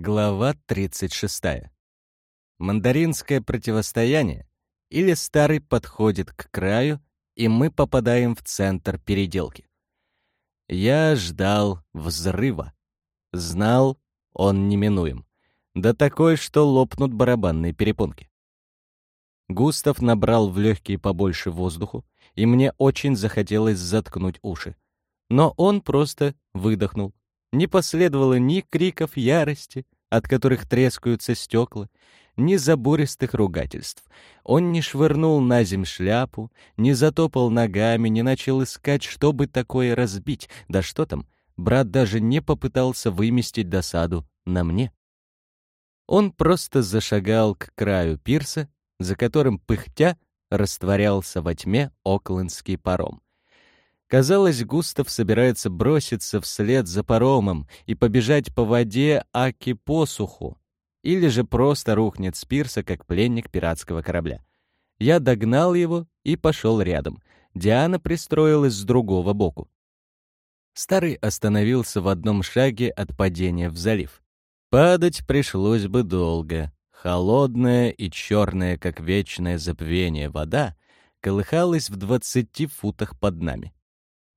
Глава 36. Мандаринское противостояние или старый подходит к краю, и мы попадаем в центр переделки. Я ждал взрыва. Знал, он неминуем. Да такой, что лопнут барабанные перепонки. Густав набрал в легкие побольше воздуху, и мне очень захотелось заткнуть уши. Но он просто выдохнул. Не последовало ни криков ярости, от которых трескаются стекла, ни забористых ругательств. Он не швырнул на земь шляпу, не затопал ногами, не начал искать, чтобы такое разбить. Да что там, брат даже не попытался выместить досаду на мне. Он просто зашагал к краю пирса, за которым пыхтя растворялся во тьме оклендский паром. Казалось, Густав собирается броситься вслед за паромом и побежать по воде Аки посуху, или же просто рухнет с пирса, как пленник пиратского корабля. Я догнал его и пошел рядом. Диана пристроилась с другого боку. Старый остановился в одном шаге от падения в залив. Падать пришлось бы долго. Холодная и черная, как вечное забвение, вода колыхалась в двадцати футах под нами.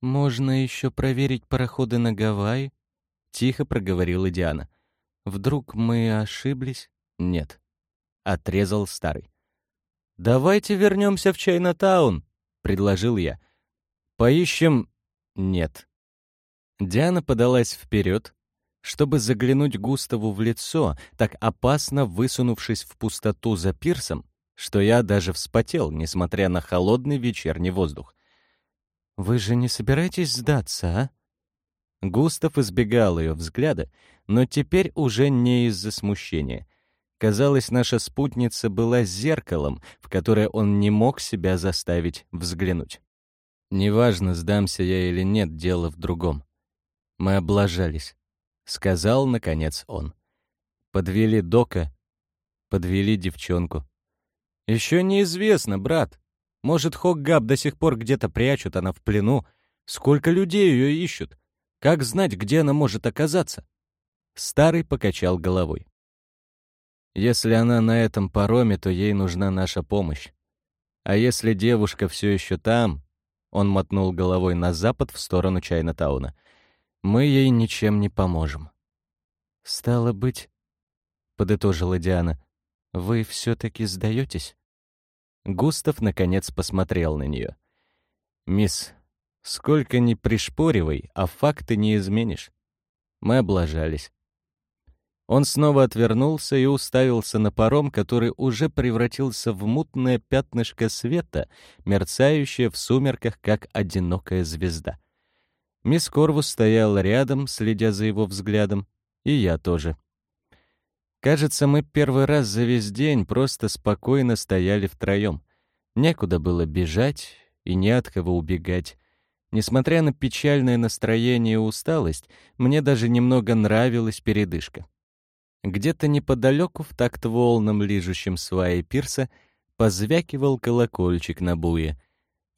«Можно еще проверить пароходы на Гавайи?» — тихо проговорила Диана. «Вдруг мы ошиблись?» «Нет», — отрезал старый. «Давайте вернемся в Чайнатаун», — предложил я. «Поищем...» «Нет». Диана подалась вперед, чтобы заглянуть Густаву в лицо, так опасно высунувшись в пустоту за пирсом, что я даже вспотел, несмотря на холодный вечерний воздух. «Вы же не собираетесь сдаться, а?» Густав избегал ее взгляда, но теперь уже не из-за смущения. Казалось, наша спутница была зеркалом, в которое он не мог себя заставить взглянуть. «Неважно, сдамся я или нет, дело в другом. Мы облажались», — сказал, наконец, он. «Подвели Дока, подвели девчонку». «Еще неизвестно, брат», может, Хоггаб до сих пор где-то прячут, она в плену. Сколько людей ее ищут? Как знать, где она может оказаться? Старый покачал головой. Если она на этом пароме, то ей нужна наша помощь. А если девушка все еще там, он мотнул головой на запад в сторону Чайна-тауна, мы ей ничем не поможем. Стало быть, подытожила Диана, вы все-таки сдаетесь? Густав, наконец, посмотрел на нее. «Мисс, сколько ни пришпоривай, а факты не изменишь. Мы облажались». Он снова отвернулся и уставился на паром, который уже превратился в мутное пятнышко света, мерцающее в сумерках, как одинокая звезда. Мисс Корвус стояла рядом, следя за его взглядом, и я тоже. Кажется, мы первый раз за весь день просто спокойно стояли втроем. Некуда было бежать и не от кого убегать. Несмотря на печальное настроение и усталость, мне даже немного нравилась передышка. Где-то неподалеку, в такт волнам, лижущим сваи пирса, позвякивал колокольчик на буе.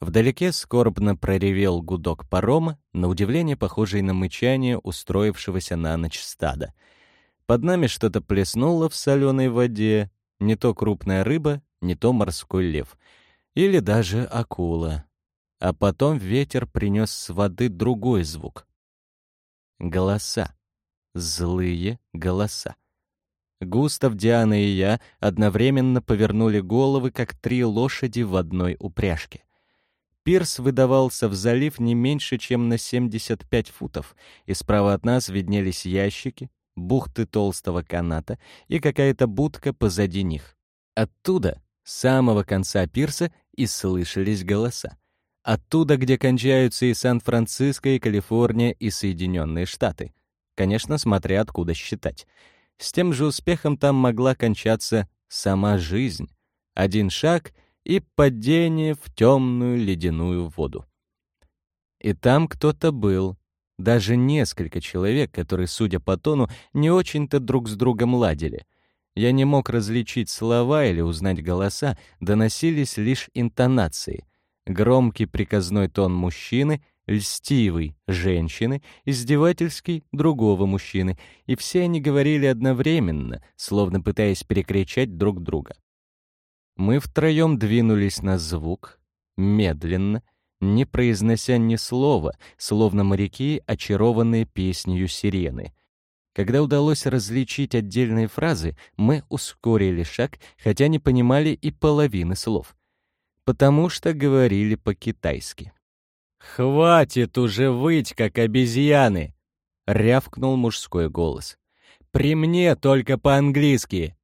Вдалеке скорбно проревел гудок парома, на удивление похожий на мычание устроившегося на ночь стада — под нами что-то плеснуло в соленой воде, не то крупная рыба, не то морской лев. Или даже акула. А потом ветер принес с воды другой звук. Голоса. Злые голоса. Густав, Диана и я одновременно повернули головы, как три лошади в одной упряжке. Пирс выдавался в залив не меньше, чем на 75 футов, и справа от нас виднелись ящики, бухты толстого каната и какая-то будка позади них. Оттуда, с самого конца пирса, и слышались голоса. Оттуда, где кончаются и Сан-Франциско, и Калифорния, и Соединенные Штаты. Конечно, смотря откуда считать. С тем же успехом там могла кончаться сама жизнь. Один шаг — и падение в темную ледяную воду. И там кто-то был, даже несколько человек, которые, судя по тону, не очень-то друг с другом ладили. Я не мог различить слова или узнать голоса, доносились лишь интонации. Громкий приказной тон мужчины льстивый женщины, издевательский другого мужчины, и все они говорили одновременно, словно пытаясь перекричать друг друга. Мы втроем двинулись на звук, медленно, не произнося ни слова, словно моряки, очарованные песнью сирены. Когда удалось различить отдельные фразы, мы ускорили шаг, хотя не понимали и половины слов. Потому что говорили по-китайски. «Хватит уже выть, как обезьяны!» — рявкнул мужской голос. «При мне только по-английски!»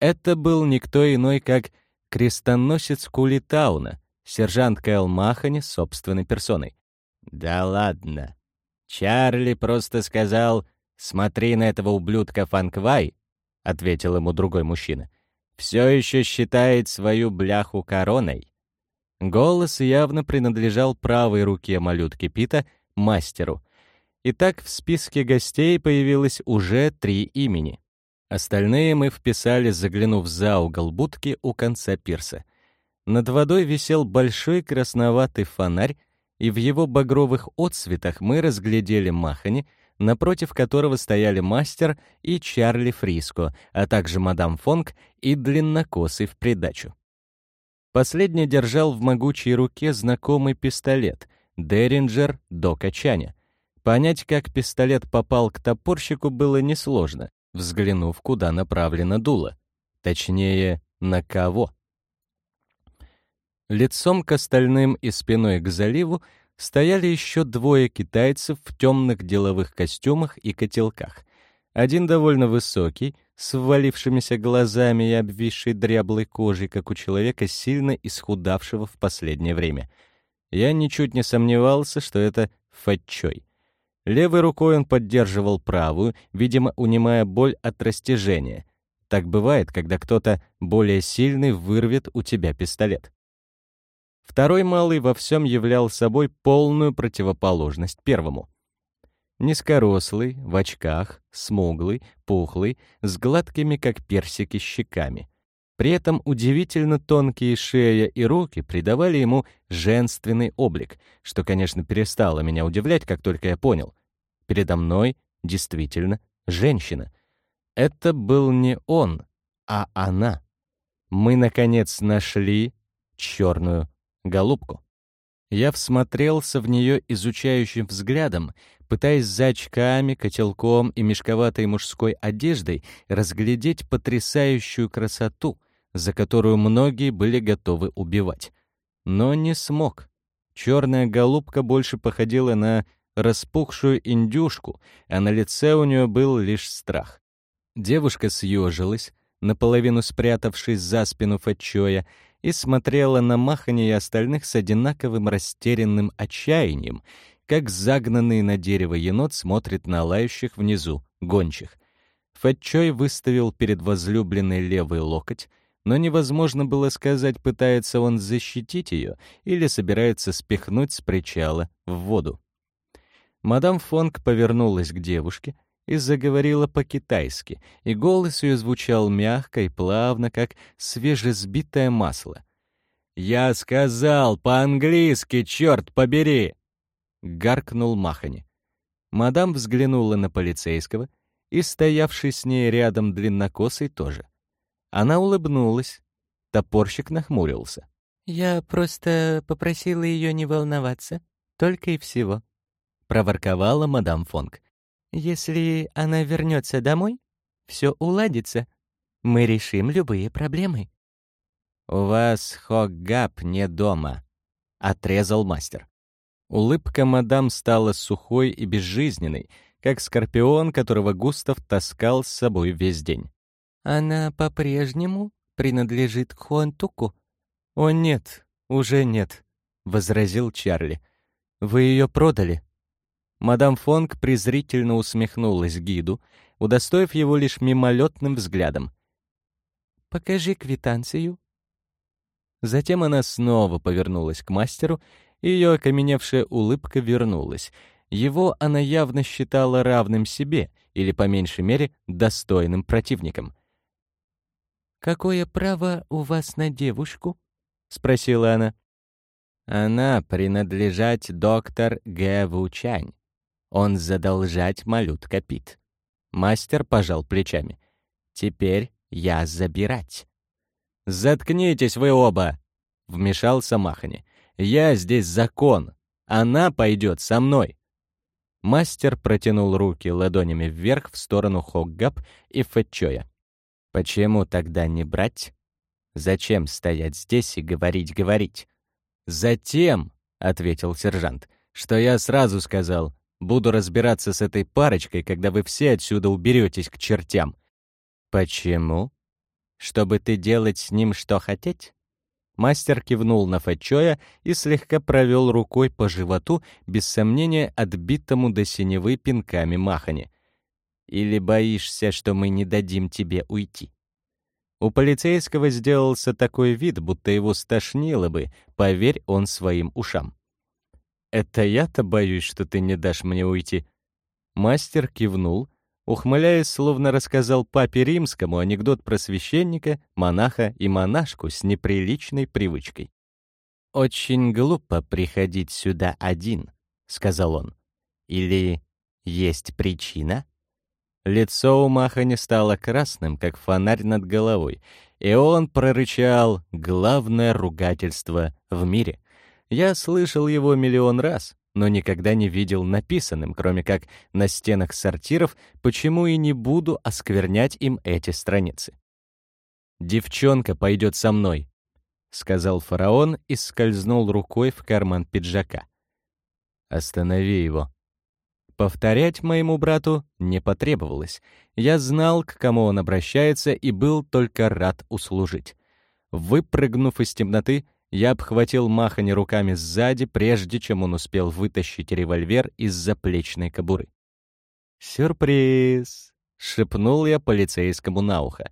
Это был никто иной, как крестоносец Кулитауна, сержант Кэл Махани собственной персоной. «Да ладно. Чарли просто сказал, смотри на этого ублюдка Фанквай», — ответил ему другой мужчина. «Все еще считает свою бляху короной». Голос явно принадлежал правой руке малютки Пита, мастеру. Итак, в списке гостей появилось уже три имени. Остальные мы вписали, заглянув за угол будки у конца пирса. Над водой висел большой красноватый фонарь, и в его багровых отсветах мы разглядели Махани, напротив которого стояли мастер и Чарли Фриско, а также мадам Фонг и длиннокосый в придачу. Последний держал в могучей руке знакомый пистолет Деринджер до качания. Понять, как пистолет попал к топорщику, было несложно, взглянув, куда направлено дуло. Точнее, на кого. Лицом к остальным и спиной к заливу стояли еще двое китайцев в темных деловых костюмах и котелках. Один довольно высокий, с ввалившимися глазами и обвисшей дряблой кожей, как у человека, сильно исхудавшего в последнее время. Я ничуть не сомневался, что это Фатчой. Левой рукой он поддерживал правую, видимо, унимая боль от растяжения. Так бывает, когда кто-то более сильный вырвет у тебя пистолет. Второй малый во всем являл собой полную противоположность первому. Низкорослый, в очках, смуглый, пухлый, с гладкими, как персики, щеками. При этом удивительно тонкие шея и руки придавали ему женственный облик, что, конечно, перестало меня удивлять, как только я понял. Передо мной действительно женщина. Это был не он, а она. Мы, наконец, нашли черную голубку. Я всмотрелся в нее изучающим взглядом, пытаясь за очками, котелком и мешковатой мужской одеждой разглядеть потрясающую красоту, за которую многие были готовы убивать. Но не смог. Черная голубка больше походила на распухшую индюшку, а на лице у нее был лишь страх. Девушка съежилась, наполовину спрятавшись за спину Фатчоя, и смотрела на Махани и остальных с одинаковым растерянным отчаянием, как загнанный на дерево енот смотрит на лающих внизу гончих. Фатчой выставил перед возлюбленной левый локоть, но невозможно было сказать, пытается он защитить ее или собирается спихнуть с причала в воду. Мадам Фонг повернулась к девушке и заговорила по-китайски, и голос ее звучал мягко и плавно, как свежесбитое масло. «Я сказал по-английски, черт побери!» — гаркнул Махани. Мадам взглянула на полицейского, и стоявший с ней рядом длиннокосый тоже. Она улыбнулась. Топорщик нахмурился. «Я просто попросила ее не волноваться, только и всего», — проворковала мадам Фонг. «Если она вернется домой, все уладится. Мы решим любые проблемы». «У вас Хоггап не дома», — отрезал мастер. Улыбка мадам стала сухой и безжизненной, как скорпион, которого Густав таскал с собой весь день. «Она по-прежнему принадлежит Хуантуку?» «О нет, уже нет», — возразил Чарли. «Вы ее продали?» Мадам Фонг презрительно усмехнулась гиду, удостоив его лишь мимолетным взглядом. «Покажи квитанцию». Затем она снова повернулась к мастеру, и ее окаменевшая улыбка вернулась. Его она явно считала равным себе, или, по меньшей мере, достойным противником. «Какое право у вас на девушку?» — спросила она. Она принадлежать доктор Г. Вучань. Он задолжать малютка Пит. Мастер пожал плечами. Теперь я забирать. «Заткнитесь вы оба!» — вмешался Махани. «Я здесь закон. Она пойдет со мной». Мастер протянул руки ладонями вверх в сторону Хоггап и Фэтчоя. «Почему тогда не брать? Зачем стоять здесь и говорить-говорить?» «Затем», — ответил сержант, — «что я сразу сказал, буду разбираться с этой парочкой, когда вы все отсюда уберетесь к чертям». «Почему? Чтобы ты делать с ним что хотеть?» Мастер кивнул на Фэтчоя и слегка провел рукой по животу, без сомнения отбитому до синевы пинками махани. «Или боишься, что мы не дадим тебе уйти?» У полицейского сделался такой вид, будто его стошнило бы, поверь он своим ушам. «Это я-то боюсь, что ты не дашь мне уйти». Мастер кивнул, ухмыляясь, словно рассказал папе римскому анекдот про священника, монаха и монашку с неприличной привычкой. «Очень глупо приходить сюда один», — сказал он. «Или есть причина?» Лицо у Маха не стало красным, как фонарь над головой, и он прорычал «главное ругательство в мире». Я слышал его миллион раз, но никогда не видел написанным, кроме как на стенах сортиров, почему и не буду осквернять им эти страницы. «Девчонка пойдет со мной», — сказал фараон и скользнул рукой в карман пиджака. «Останови его». Повторять моему брату не потребовалось. Я знал, к кому он обращается, и был только рад услужить. Выпрыгнув из темноты, я обхватил Махани руками сзади, прежде чем он успел вытащить револьвер из заплечной кобуры. «Сюрприз!» — шепнул я полицейскому на ухо.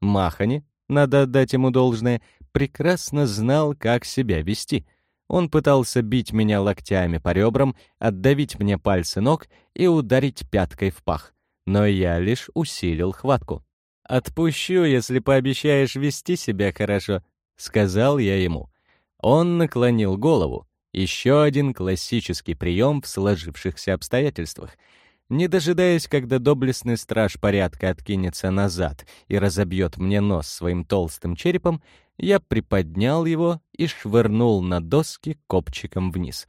Махани, надо отдать ему должное, прекрасно знал, как себя вести. Он пытался бить меня локтями по ребрам, отдавить мне пальцы ног и ударить пяткой в пах. Но я лишь усилил хватку. «Отпущу, если пообещаешь вести себя хорошо», — сказал я ему. Он наклонил голову. Еще один классический прием в сложившихся обстоятельствах. Не дожидаясь, когда доблестный страж порядка откинется назад и разобьет мне нос своим толстым черепом, я приподнял его и швырнул на доски копчиком вниз.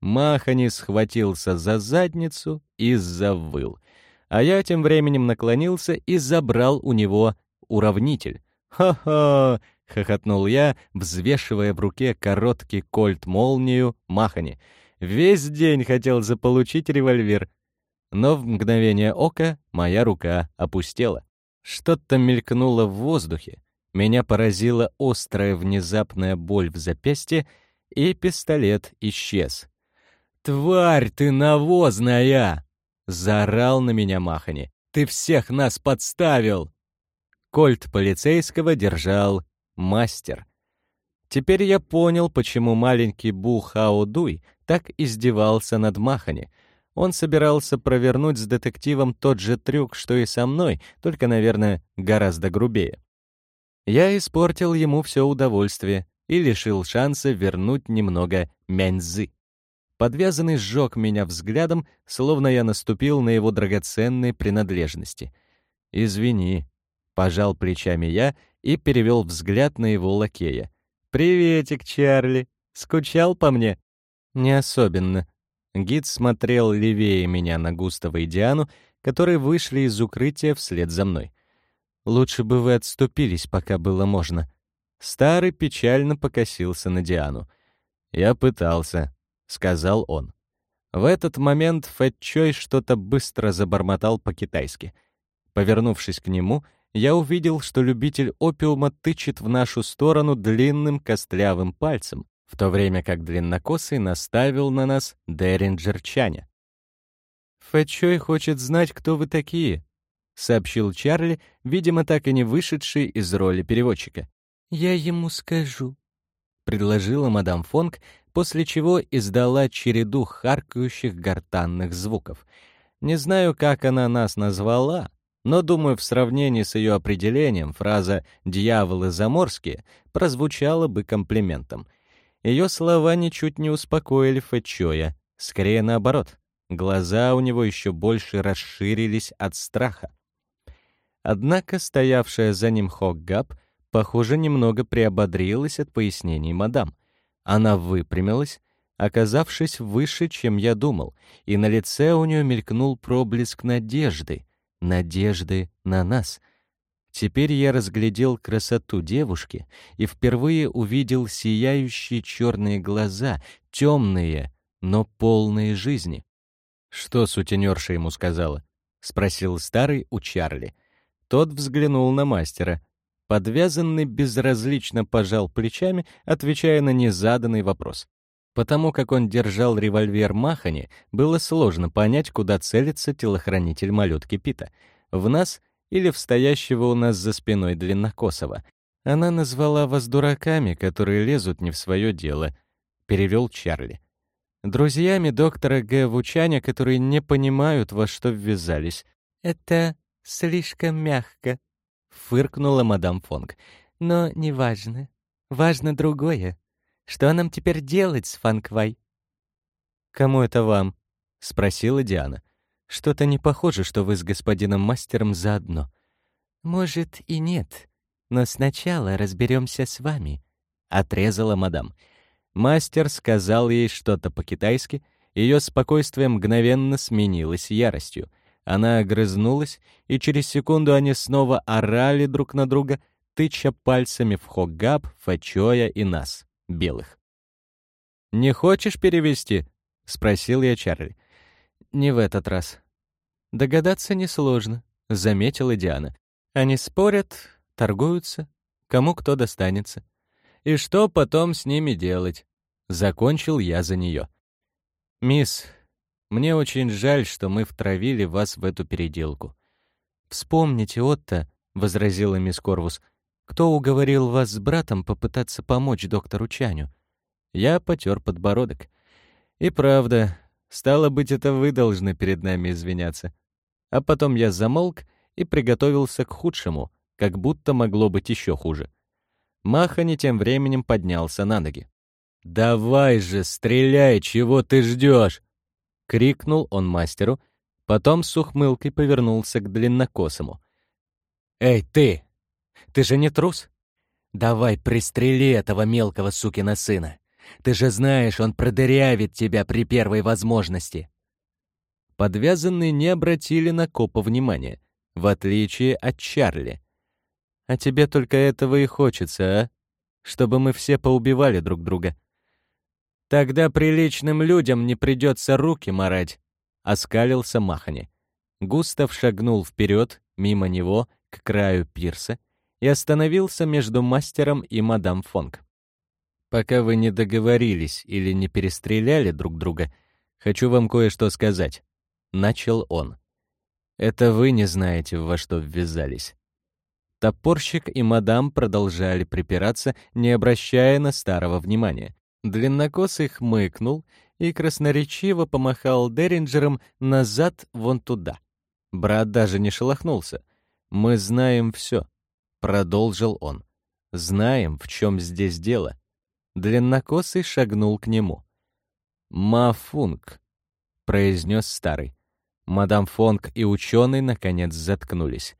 Махани схватился за задницу и завыл. А я тем временем наклонился и забрал у него уравнитель. «Ха-ха!» — хохотнул я, взвешивая в руке короткий кольт-молнию Махани. «Весь день хотел заполучить револьвер». Но в мгновение ока моя рука опустела. Что-то мелькнуло в воздухе. Меня поразила острая внезапная боль в запястье, и пистолет исчез. «Тварь ты навозная!» — заорал на меня Махани. «Ты всех нас подставил!» Кольт полицейского держал мастер. Теперь я понял, почему маленький Бу Хао так издевался над Махани. Он собирался провернуть с детективом тот же трюк, что и со мной, только, наверное, гораздо грубее. Я испортил ему все удовольствие и лишил шанса вернуть немного мяньзы. Подвязанный сжег меня взглядом, словно я наступил на его драгоценные принадлежности. «Извини», — пожал плечами я и перевел взгляд на его лакея. «Приветик, Чарли! Скучал по мне?» «Не особенно». Гид смотрел левее меня на Густава и Диану, которые вышли из укрытия вслед за мной. «Лучше бы вы отступились, пока было можно». Старый печально покосился на Диану. «Я пытался», — сказал он. В этот момент Фэтчой что-то быстро забормотал по-китайски. Повернувшись к нему, я увидел, что любитель опиума тычет в нашу сторону длинным костлявым пальцем, в то время как длиннокосый наставил на нас Деринджер Чаня. «Фэчой хочет знать, кто вы такие», — сообщил Чарли, видимо, так и не вышедший из роли переводчика. «Я ему скажу», — предложила мадам Фонг, после чего издала череду харкающих гортанных звуков. Не знаю, как она нас назвала, но, думаю, в сравнении с ее определением фраза «дьяволы заморские» прозвучала бы комплиментом. Ее слова ничуть не успокоили Фэтчоя, скорее наоборот. Глаза у него еще больше расширились от страха. Однако стоявшая за ним Хоггаб, похоже, немного приободрилась от пояснений мадам. Она выпрямилась, оказавшись выше, чем я думал, и на лице у нее мелькнул проблеск надежды, надежды на нас. Теперь я разглядел красоту девушки и впервые увидел сияющие черные глаза, темные, но полные жизни. «Что сутенерша ему сказала?» — спросил старый у Чарли. Тот взглянул на мастера. Подвязанный безразлично пожал плечами, отвечая на незаданный вопрос. Потому как он держал револьвер Махани, было сложно понять, куда целится телохранитель малютки Пита. В нас или в стоящего у нас за спиной длиннокосого. Она назвала вас дураками, которые лезут не в свое дело, перевел Чарли. Друзьями доктора Г. Вучаня, которые не понимают, во что ввязались. Это слишком мягко, фыркнула мадам Фонг. Но неважно. Важно другое. Что нам теперь делать с Фанквай? Кому это вам? спросила Диана. Что-то не похоже, что вы с господином мастером заодно. Может и нет, но сначала разберемся с вами, отрезала мадам. Мастер сказал ей что-то по-китайски, ее спокойствие мгновенно сменилось яростью. Она огрызнулась, и через секунду они снова орали друг на друга, тыча пальцами в Хогаб, Фачоя и нас, белых. «Не хочешь перевести?» — спросил я Чарли. «Не в этот раз». «Догадаться несложно», — заметила Диана. «Они спорят, торгуются, кому кто достанется. И что потом с ними делать? Закончил я за нее. «Мисс, мне очень жаль, что мы втравили вас в эту переделку». «Вспомните, Отто», — возразила мисс Корвус, «кто уговорил вас с братом попытаться помочь доктору Чаню?» Я потер подбородок. «И правда, стало быть, это вы должны перед нами извиняться». А потом я замолк и приготовился к худшему, как будто могло быть еще хуже. Махани тем временем поднялся на ноги. «Давай же, стреляй, чего ты ждешь?» — крикнул он мастеру, потом с ухмылкой повернулся к длиннокосому. «Эй, ты! Ты же не трус? Давай пристрели этого мелкого сукина сына. Ты же знаешь, он продырявит тебя при первой возможности». Подвязанные не обратили на копа внимания, в отличие от Чарли. «А тебе только этого и хочется, а? Чтобы мы все поубивали друг друга», Тогда приличным людям не придется руки марать, оскалился Махани. Густав шагнул вперед, мимо него, к краю пирса, и остановился между мастером и мадам Фонг. Пока вы не договорились или не перестреляли друг друга, хочу вам кое-что сказать, начал он. Это вы не знаете, во что ввязались. Топорщик и мадам продолжали припираться, не обращая на старого внимания. Длиннокосый хмыкнул и красноречиво помахал Деринджером назад вон туда. Брат даже не шелохнулся. «Мы знаем все», — продолжил он. «Знаем, в чем здесь дело». Длиннокосый шагнул к нему. «Мафунг», — произнес старый. Мадам Фонг и ученый наконец заткнулись.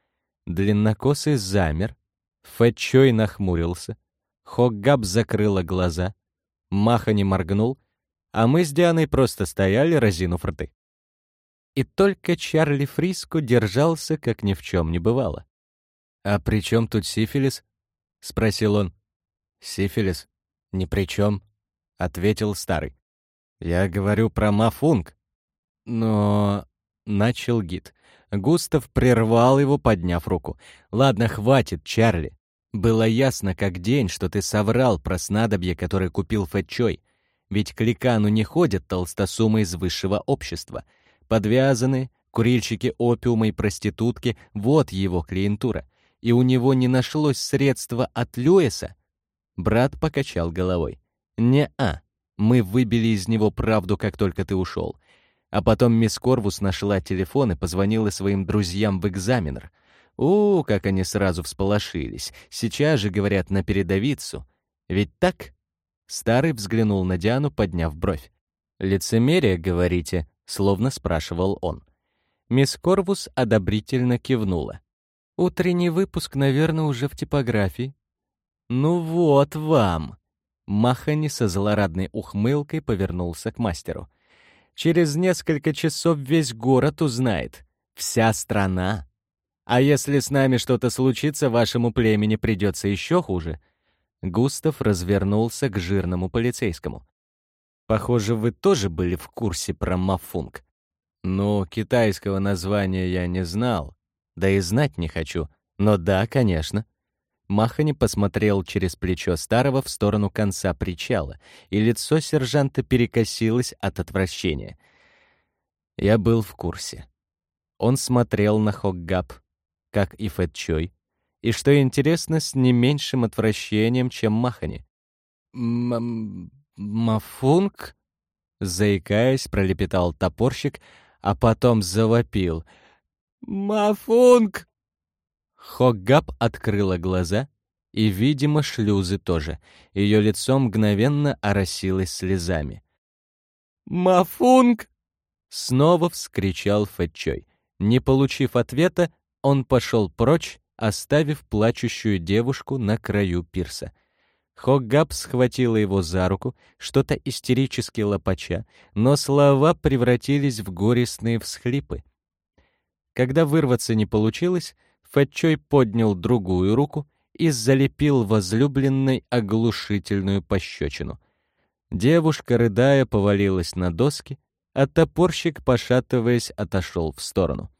Длиннокосый замер, Фэтчой нахмурился, Хоггаб закрыла глаза — Маха не моргнул, а мы с Дианой просто стояли, разинув рты. И только Чарли Фриско держался, как ни в чем не бывало. «А при чем тут сифилис?» — спросил он. «Сифилис? Ни при чем», — ответил старый. «Я говорю про мафунг». «Но...» — начал гид. Густав прервал его, подняв руку. «Ладно, хватит, Чарли. Было ясно как день, что ты соврал про снадобье, которое купил Фэтчой. Ведь к Ликану не ходят толстосумы из высшего общества. Подвязаны, курильщики опиума и проститутки — вот его клиентура. И у него не нашлось средства от Льюиса? Брат покачал головой. «Не-а, мы выбили из него правду, как только ты ушел. А потом мисс Корвус нашла телефон и позвонила своим друзьям в экзаменер — у, как они сразу всполошились. Сейчас же говорят на передовицу. Ведь так? Старый взглянул на Диану, подняв бровь. «Лицемерие, говорите?» — словно спрашивал он. Мисс Корвус одобрительно кивнула. «Утренний выпуск, наверное, уже в типографии». «Ну вот вам!» Махани со злорадной ухмылкой повернулся к мастеру. «Через несколько часов весь город узнает. Вся страна. А если с нами что-то случится, вашему племени придется еще хуже». Густав развернулся к жирному полицейскому. «Похоже, вы тоже были в курсе про Мафунг. Ну, китайского названия я не знал, да и знать не хочу. Но да, конечно». Махани посмотрел через плечо старого в сторону конца причала, и лицо сержанта перекосилось от отвращения. Я был в курсе. Он смотрел на Хоггап, как и Фэтчой, и, что интересно, с не меньшим отвращением, чем Махани. «Мафунг?» Заикаясь, пролепетал топорщик, а потом завопил. «Мафунг!» Хоггап открыла глаза, и, видимо, шлюзы тоже. Ее лицо мгновенно оросилось слезами. «Мафунг!» Снова вскричал Фэтчой. Не получив ответа, он пошел прочь, оставив плачущую девушку на краю пирса. Хоггап схватила его за руку, что-то истерически лопача, но слова превратились в горестные всхлипы. Когда вырваться не получилось, Фэтчой поднял другую руку и залепил возлюбленной оглушительную пощечину. Девушка, рыдая, повалилась на доски, а топорщик, пошатываясь, отошел в сторону.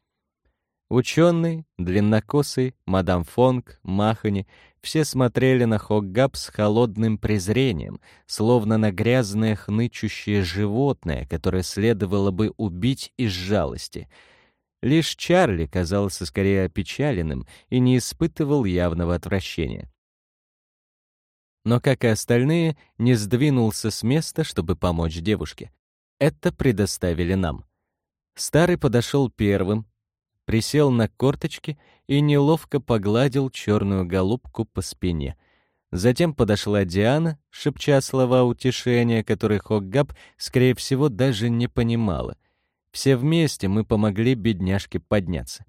Ученый, длиннокосый, мадам Фонг, Махани — все смотрели на Хоггап с холодным презрением, словно на грязное хнычущее животное, которое следовало бы убить из жалости — Лишь Чарли казался скорее опечаленным и не испытывал явного отвращения. Но, как и остальные, не сдвинулся с места, чтобы помочь девушке. Это предоставили нам. Старый подошел первым, присел на корточки и неловко погладил черную голубку по спине. Затем подошла Диана, шепча слова утешения, которые Хоггаб, скорее всего, даже не понимала — все вместе мы помогли бедняжке подняться.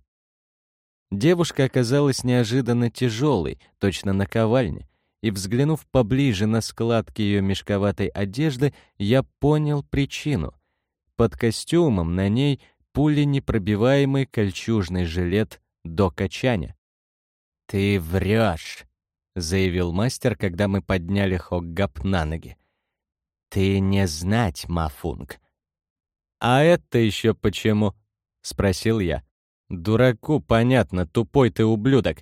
Девушка оказалась неожиданно тяжелой, точно наковальне, и, взглянув поближе на складки ее мешковатой одежды, я понял причину. Под костюмом на ней пуленепробиваемый кольчужный жилет до качания. «Ты врешь», — заявил мастер, когда мы подняли Хоггап на ноги. «Ты не знать, Мафунг. «А это еще почему?» — спросил я. «Дураку понятно, тупой ты ублюдок».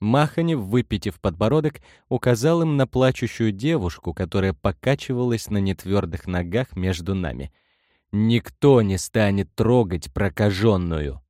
Маханев, выпитив подбородок, указал им на плачущую девушку, которая покачивалась на нетвердых ногах между нами. «Никто не станет трогать прокаженную!»